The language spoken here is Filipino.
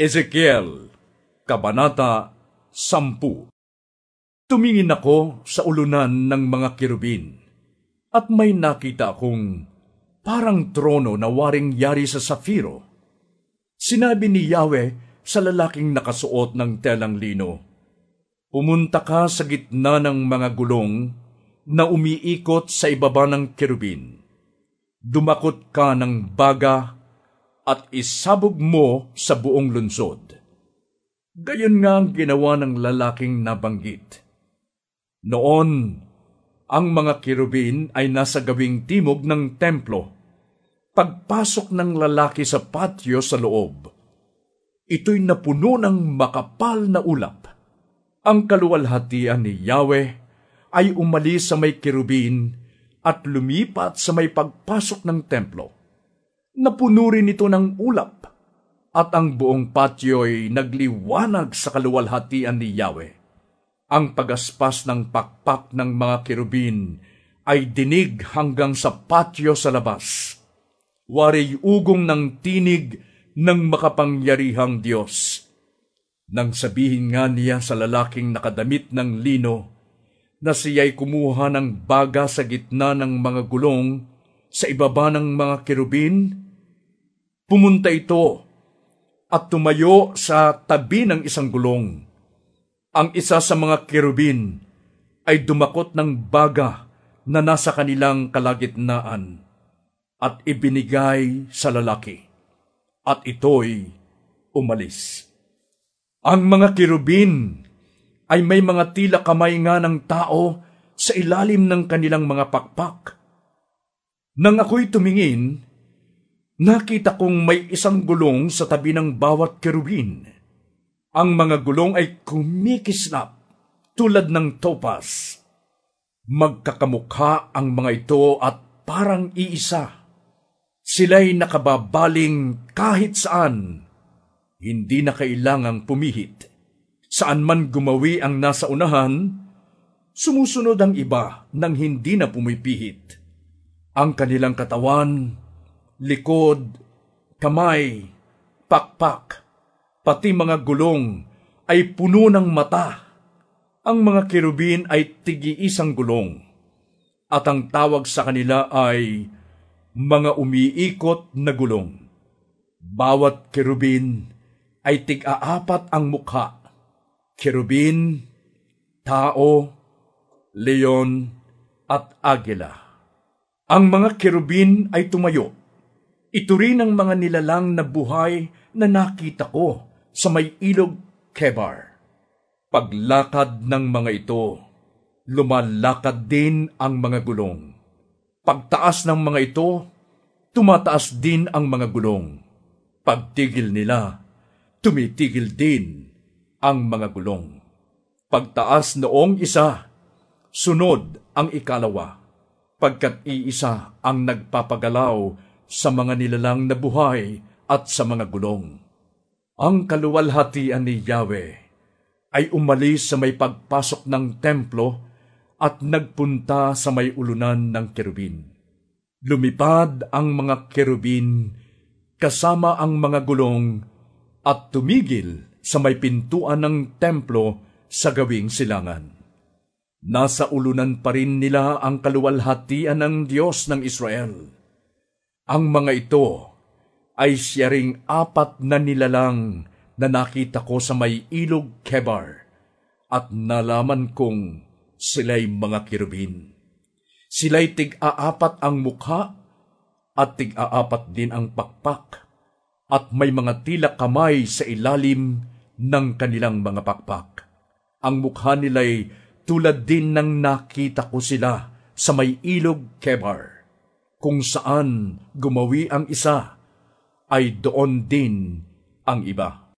Ezekiel, Kabanata 10 Tumingin ako sa ulunan ng mga kirubin, at may nakita akong parang trono na waring yari sa safiro. Sinabi ni Yahweh sa lalaking nakasuot ng telang lino, Pumunta ka sa gitna ng mga gulong na umiikot sa ibaba ng kirubin. Dumakot ka ng baga at isabog mo sa buong lunsod. Gayon nga ang ginawa ng lalaking nabanggit. Noon, ang mga kirubin ay nasa gawing timog ng templo. Pagpasok ng lalaki sa patio sa loob, ito'y napuno ng makapal na ulap. Ang kaluwalhatian ni Yahweh ay umalis sa may kirubin at lumipat sa may pagpasok ng templo Napuno rin ito ng ulap, at ang buong patio'y nagliwanag sa kaluwalhatian ni Yahweh. Ang pagaspas ng pakpak ng mga kirubin ay dinig hanggang sa patio sa labas. Wari ugong ng tinig ng makapangyarihang Diyos. Nang sabihin nga niya sa lalaking nakadamit ng lino, na siya'y kumuha ng baga sa gitna ng mga gulong sa ibaba ng mga kirubin, pumunta ito at tumayo sa tabi ng isang gulong. Ang isa sa mga kerubin ay dumakot ng baga na nasa kanilang kalagitnaan at ibinigay sa lalaki. At ito'y umalis. Ang mga kirubin ay may mga tila kamay nga ng tao sa ilalim ng kanilang mga pakpak nang ako'y tumingin, nakita kong may isang gulong sa tabi ng bawat kerubin. Ang mga gulong ay kumikislap tulad ng topas. Magkakamukha ang mga ito at parang iisa. Sila'y nakababaling kahit saan. Hindi na kailangang pumihit. Saan man gumawi ang nasa unahan, sumusunod ang iba nang hindi na pumipihit ang kanilang katawan, likod, kamay, pakpak, pati mga gulong ay puno ng mata. Ang mga kerubin ay tigi-isang gulong, at ang tawag sa kanila ay mga umiikot na gulong. Bawat kerubin ay tig-aapat ang mukha. Kerubin, tao, leon, at agila. Ang mga kerubin ay tumayo. Ito rin ang mga nilalang na buhay na nakita ko sa may ilog Kebar. Paglakad ng mga ito, lumalakad din ang mga gulong. Pagtaas ng mga ito, tumataas din ang mga gulong. Pagtigil nila, tumitigil din ang mga gulong. Pagtaas noong isa, sunod ang ikalawa pagkat iisa ang nagpapagalaw sa mga nilalang na buhay at sa mga gulong. Ang kaluwalhatian ni Yahweh ay umalis sa may pagpasok ng templo at nagpunta sa may ulunan ng kerubin. Lumipad ang mga kerubin kasama ang mga gulong at tumigil sa may pintuan ng templo sa gawing silangan. Nasa ulunan pa rin nila ang kaluwalhatian ng Diyos ng Israel. Ang mga ito ay siya apat na nilalang na nakita ko sa may ilog Kebar at nalaman kong sila'y mga kirubin. Sila'y tig-aapat ang mukha at tig-aapat din ang pakpak at may mga tila kamay sa ilalim ng kanilang mga pakpak. Ang mukha nila'y tulad din ng nakita ko sila sa may ilog Kebar, kung saan gumawi ang isa, ay doon din ang iba.